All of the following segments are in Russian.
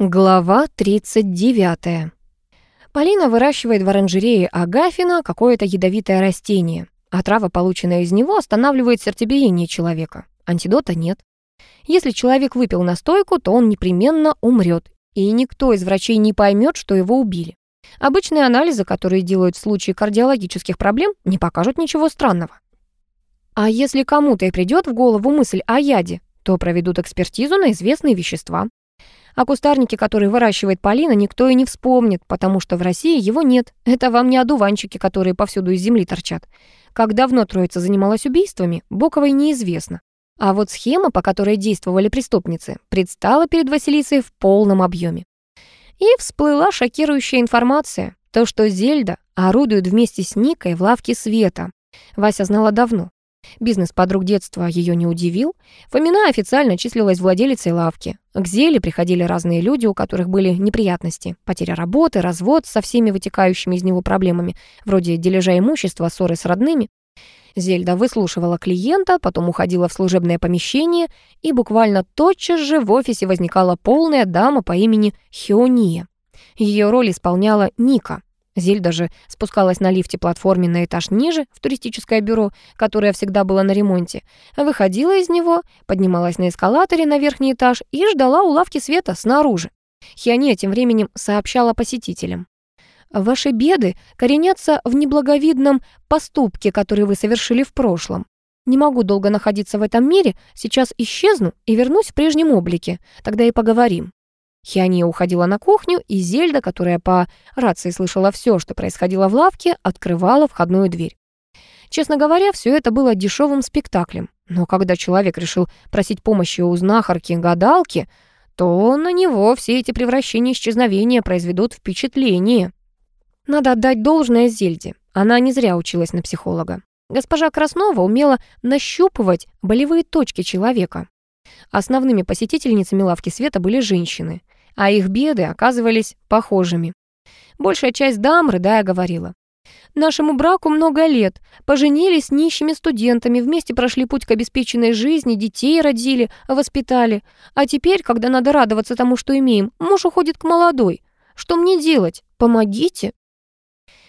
Глава 39. Полина выращивает в оранжерее агафина какое-то ядовитое растение. А трава, полученная из него, останавливает сердцебиение человека. Антидота нет. Если человек выпил настойку, то он непременно умрет, и никто из врачей не поймет, что его убили. Обычные анализы, которые делают в случае кардиологических проблем, не покажут ничего странного. А если кому-то и придет в голову мысль о яде, то проведут экспертизу на известные вещества. О кустарнике, который выращивает Полина, никто и не вспомнит, потому что в России его нет. Это вам не одуванчики, которые повсюду из земли торчат. Как давно троица занималась убийствами, Боковой неизвестно. А вот схема, по которой действовали преступницы, предстала перед Василисой в полном объеме. И всплыла шокирующая информация. То, что Зельда орудует вместе с Никой в лавке света. Вася знала давно. Бизнес подруг детства ее не удивил. Фомина официально числилась владелицей лавки. К Зеле приходили разные люди, у которых были неприятности. Потеря работы, развод со всеми вытекающими из него проблемами, вроде дележа имущества, ссоры с родными. Зельда выслушивала клиента, потом уходила в служебное помещение, и буквально тотчас же в офисе возникала полная дама по имени Хиония. Ее роль исполняла Ника. Зель даже спускалась на лифте-платформе на этаж ниже, в туристическое бюро, которое всегда было на ремонте, выходила из него, поднималась на эскалаторе на верхний этаж и ждала у лавки света снаружи. Хиония тем временем сообщала посетителям. «Ваши беды коренятся в неблаговидном поступке, который вы совершили в прошлом. Не могу долго находиться в этом мире, сейчас исчезну и вернусь в прежнем облике, тогда и поговорим». Хиания уходила на кухню, и Зельда, которая по рации слышала все, что происходило в лавке, открывала входную дверь. Честно говоря, все это было дешевым спектаклем. Но когда человек решил просить помощи у знахарки-гадалки, то на него все эти превращения и исчезновения произведут впечатление. Надо отдать должное Зельде. Она не зря училась на психолога. Госпожа Краснова умела нащупывать болевые точки человека. Основными посетительницами лавки света были женщины а их беды оказывались похожими. Большая часть дам, рыдая, говорила. Нашему браку много лет. Поженились нищими студентами, вместе прошли путь к обеспеченной жизни, детей родили, воспитали. А теперь, когда надо радоваться тому, что имеем, муж уходит к молодой. Что мне делать? Помогите.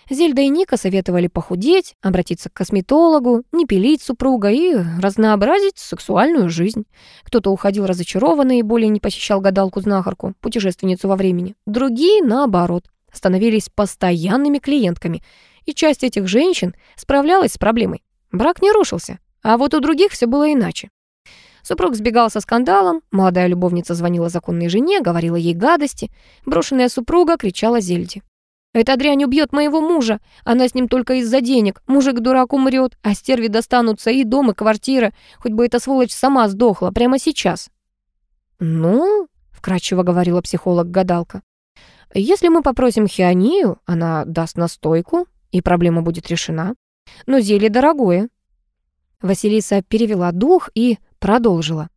Зельда и Ника советовали похудеть, обратиться к косметологу, не пилить супруга и разнообразить сексуальную жизнь. Кто-то уходил разочарованный и более не посещал гадалку-знахарку, путешественницу во времени. Другие, наоборот, становились постоянными клиентками. И часть этих женщин справлялась с проблемой. Брак не рушился, а вот у других все было иначе. Супруг сбегал со скандалом, молодая любовница звонила законной жене, говорила ей гадости, брошенная супруга кричала Зельде. Эта дрянь убьет моего мужа. Она с ним только из-за денег. Мужик дурак умрет, а стерви достанутся и дом, и квартира. Хоть бы эта сволочь сама сдохла прямо сейчас. Ну, вкратчиво говорила психолог-гадалка. Если мы попросим Хионию, она даст настойку, и проблема будет решена. Но зелье дорогое. Василиса перевела дух и продолжила.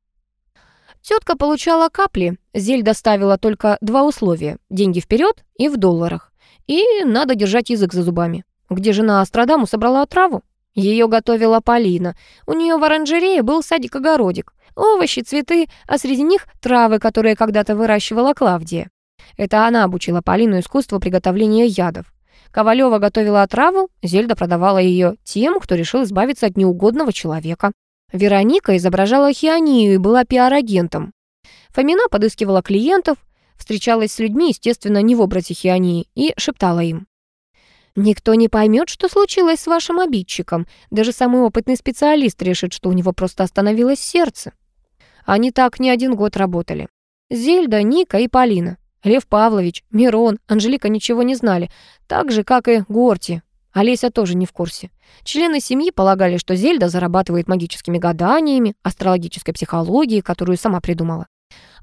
Тетка получала капли, зель доставила только два условия – деньги вперед и в долларах. И надо держать язык за зубами. Где жена Астрадаму собрала отраву? Ее готовила Полина. У нее в оранжерее был садик-огородик. Овощи, цветы, а среди них травы, которые когда-то выращивала Клавдия. Это она обучила Полину искусству приготовления ядов. Ковалева готовила отраву, Зельда продавала ее тем, кто решил избавиться от неугодного человека. Вероника изображала хионию и была пиар-агентом. Фомина подыскивала клиентов, встречалась с людьми, естественно, не в образе Хионии, и шептала им. «Никто не поймет, что случилось с вашим обидчиком. Даже самый опытный специалист решит, что у него просто остановилось сердце». Они так не один год работали. Зельда, Ника и Полина. Лев Павлович, Мирон, Анжелика ничего не знали, так же, как и Горти. Олеся тоже не в курсе. Члены семьи полагали, что Зельда зарабатывает магическими гаданиями, астрологической психологией, которую сама придумала.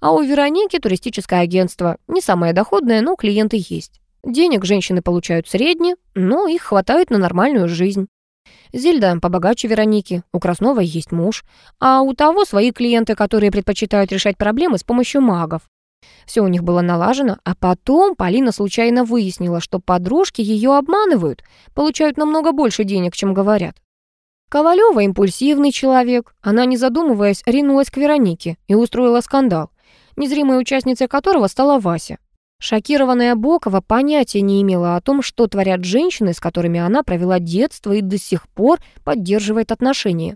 А у Вероники туристическое агентство не самое доходное, но клиенты есть. Денег женщины получают средне, но их хватает на нормальную жизнь. Зельда побогаче Вероники, у Красновой есть муж, а у того свои клиенты, которые предпочитают решать проблемы с помощью магов. Все у них было налажено, а потом Полина случайно выяснила, что подружки ее обманывают, получают намного больше денег, чем говорят. Ковалева импульсивный человек, она, не задумываясь, ринулась к Веронике и устроила скандал. незримой участницей которого стала Вася. Шокированная Бокова понятия не имела о том, что творят женщины, с которыми она провела детство и до сих пор поддерживает отношения.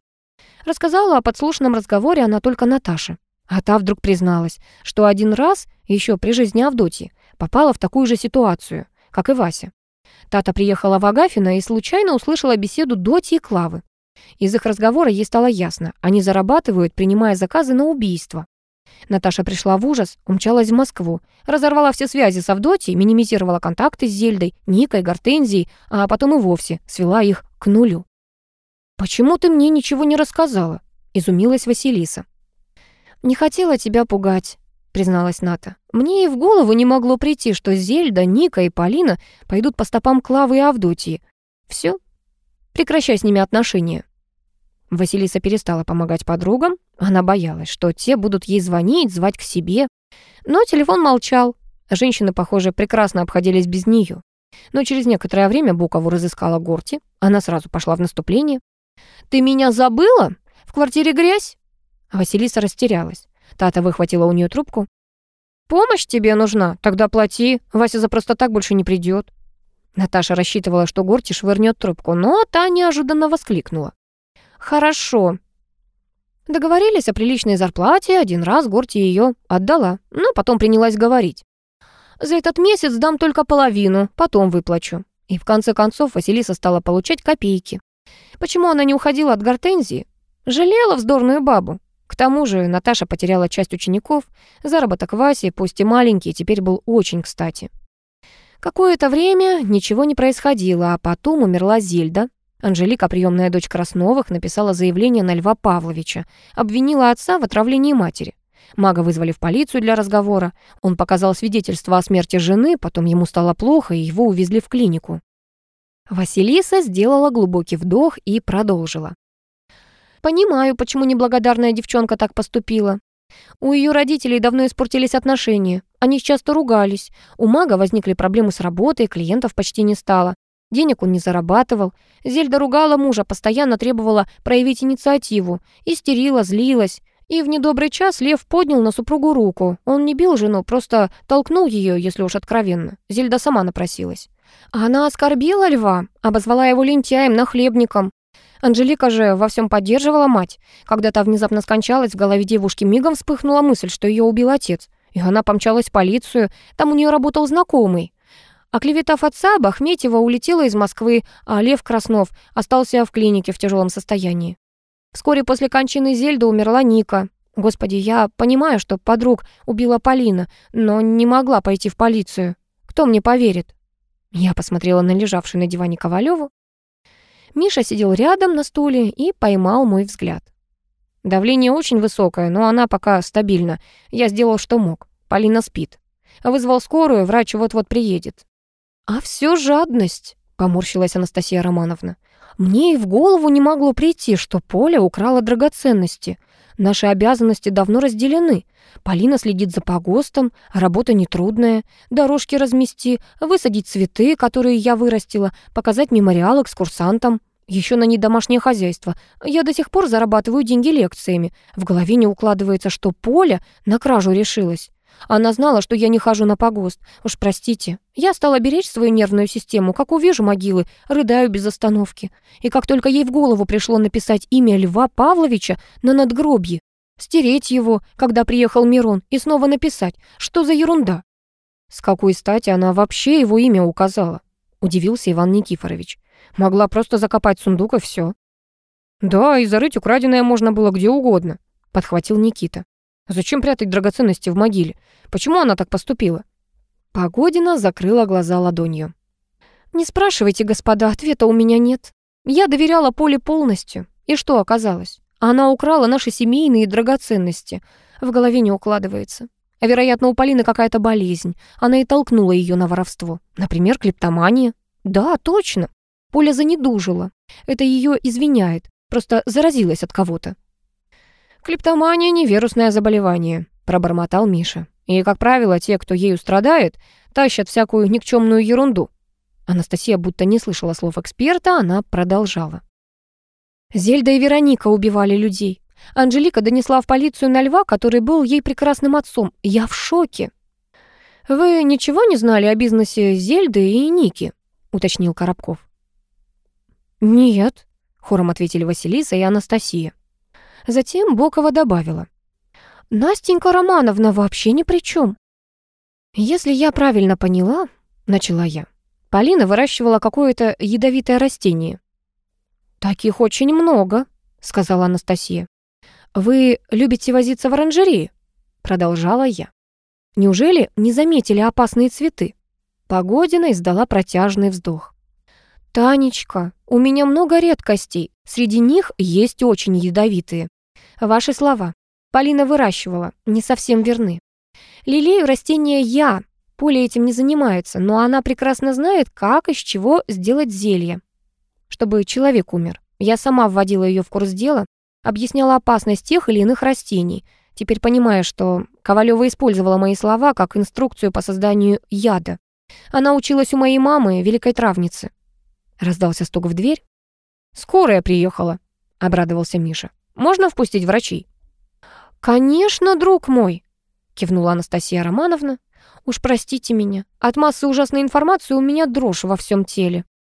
Рассказала о подслушанном разговоре она только Наташе. А та вдруг призналась, что один раз, еще при жизни Авдотьи, попала в такую же ситуацию, как и Вася. Тата приехала в Агафино и случайно услышала беседу Доти и Клавы. Из их разговора ей стало ясно, они зарабатывают, принимая заказы на убийство. Наташа пришла в ужас, умчалась в Москву, разорвала все связи с Авдотьей, минимизировала контакты с Зельдой, Никой, Гортензией, а потом и вовсе свела их к нулю. «Почему ты мне ничего не рассказала?» — изумилась Василиса. «Не хотела тебя пугать», — призналась Ната. «Мне и в голову не могло прийти, что Зельда, Ника и Полина пойдут по стопам Клавы и Авдотьи. Все, прекращай с ними отношения». Василиса перестала помогать подругам. Она боялась, что те будут ей звонить, звать к себе. Но телефон молчал. Женщины, похоже, прекрасно обходились без нее. Но через некоторое время Букову разыскала Горти. Она сразу пошла в наступление. «Ты меня забыла? В квартире грязь?» Василиса растерялась. Тата выхватила у нее трубку. «Помощь тебе нужна? Тогда плати. Вася за просто так больше не придет. Наташа рассчитывала, что Горти швырнет трубку, но та неожиданно воскликнула. «Хорошо». Договорились о приличной зарплате, один раз Горти ее отдала, но потом принялась говорить. «За этот месяц дам только половину, потом выплачу». И в конце концов Василиса стала получать копейки. Почему она не уходила от гортензии? Жалела вздорную бабу. К тому же Наташа потеряла часть учеников, заработок Васи, пусть и маленький, теперь был очень кстати. Какое-то время ничего не происходило, а потом умерла Зельда, Анжелика, приемная дочь Красновых, написала заявление на Льва Павловича, обвинила отца в отравлении матери. Мага вызвали в полицию для разговора. Он показал свидетельство о смерти жены, потом ему стало плохо, и его увезли в клинику. Василиса сделала глубокий вдох и продолжила. «Понимаю, почему неблагодарная девчонка так поступила. У ее родителей давно испортились отношения. Они часто ругались. У мага возникли проблемы с работой, клиентов почти не стало. Денег он не зарабатывал. Зельда ругала мужа, постоянно требовала проявить инициативу. Истерила, злилась. И в недобрый час Лев поднял на супругу руку. Он не бил жену, просто толкнул ее, если уж откровенно. Зельда сама напросилась. Она оскорбила Льва, обозвала его лентяем, нахлебником. Анжелика же во всем поддерживала мать. Когда та внезапно скончалась, в голове девушки мигом вспыхнула мысль, что ее убил отец. И она помчалась в полицию, там у нее работал знакомый. Оклеветав отца, Бахметьева улетела из Москвы, а Лев Краснов остался в клинике в тяжелом состоянии. Вскоре после кончины Зельды умерла Ника. Господи, я понимаю, что подруг убила Полина, но не могла пойти в полицию. Кто мне поверит? Я посмотрела на лежавшую на диване Ковалеву. Миша сидел рядом на стуле и поймал мой взгляд. Давление очень высокое, но она пока стабильна. Я сделал, что мог. Полина спит. Вызвал скорую, врач вот-вот приедет. «А все жадность», — поморщилась Анастасия Романовна. «Мне и в голову не могло прийти, что Поля украла драгоценности. Наши обязанности давно разделены. Полина следит за погостом, работа нетрудная. Дорожки размести, высадить цветы, которые я вырастила, показать мемориал экскурсантам. Еще на недомашнее хозяйство. Я до сих пор зарабатываю деньги лекциями. В голове не укладывается, что Поля на кражу решилась. Она знала, что я не хожу на погост. Уж простите. Я стала беречь свою нервную систему. Как увижу могилы, рыдаю без остановки. И как только ей в голову пришло написать имя Льва Павловича на надгробье, стереть его, когда приехал Мирон, и снова написать, что за ерунда. С какой стати она вообще его имя указала? Удивился Иван Никифорович. Могла просто закопать сундук и все. Да, и зарыть украденное можно было где угодно, подхватил Никита. Зачем прятать драгоценности в могиле? Почему она так поступила?» Погодина закрыла глаза ладонью. «Не спрашивайте, господа, ответа у меня нет. Я доверяла Поле полностью. И что оказалось? Она украла наши семейные драгоценности. В голове не укладывается. А, вероятно, у Полины какая-то болезнь. Она и толкнула ее на воровство. Например, клептомания. Да, точно. Поля занедужила. Это ее извиняет. Просто заразилась от кого-то. «Клептомания — невирусное заболевание», — пробормотал Миша. «И, как правило, те, кто ею страдает, тащат всякую никчемную ерунду». Анастасия будто не слышала слов эксперта, она продолжала. Зельда и Вероника убивали людей. Анжелика донесла в полицию на льва, который был ей прекрасным отцом. Я в шоке. «Вы ничего не знали о бизнесе Зельды и Ники?» — уточнил Коробков. «Нет», — хором ответили Василиса и Анастасия. Затем Бокова добавила. «Настенька Романовна вообще ни при чем. «Если я правильно поняла», — начала я, Полина выращивала какое-то ядовитое растение. «Таких очень много», — сказала Анастасия. «Вы любите возиться в оранжерее?» — продолжала я. «Неужели не заметили опасные цветы?» Погодина издала протяжный вздох. «Танечка, у меня много редкостей, среди них есть очень ядовитые. Ваши слова. Полина выращивала, не совсем верны. Лелею растения я, Поля этим не занимается, но она прекрасно знает, как из чего сделать зелье, чтобы человек умер. Я сама вводила ее в курс дела, объясняла опасность тех или иных растений. Теперь понимаю, что Ковалева использовала мои слова как инструкцию по созданию яда. Она училась у моей мамы, великой травницы. Раздался стук в дверь. «Скорая приехала», — обрадовался Миша. «Можно впустить врачей?» «Конечно, друг мой», — кивнула Анастасия Романовна. «Уж простите меня. От массы ужасной информации у меня дрожь во всем теле».